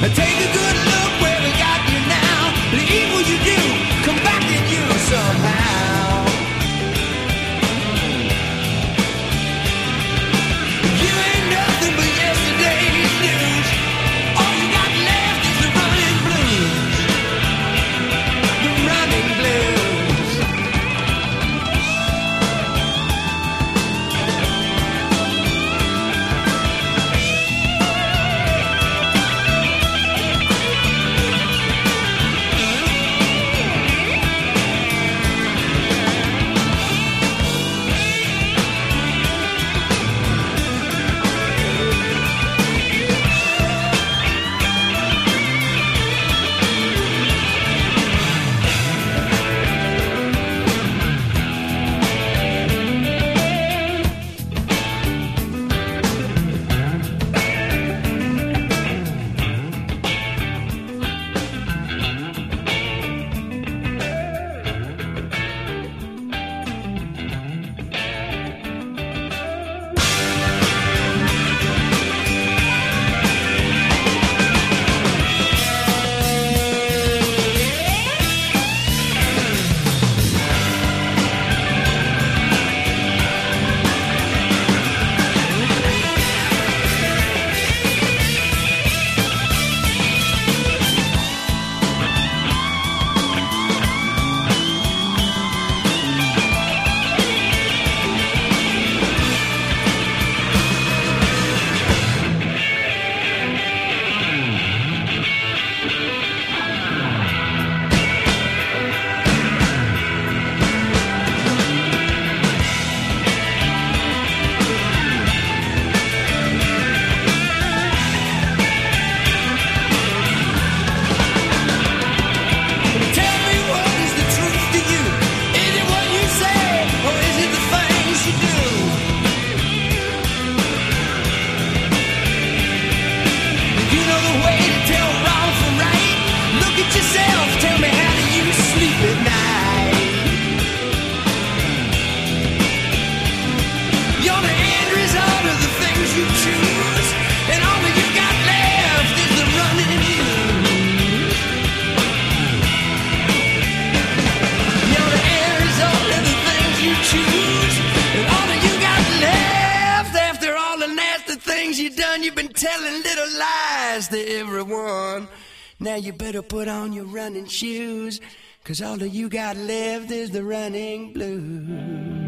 Take it telling little lies to everyone. Now you better put on your running shoes, cause all that you got left is the running blues.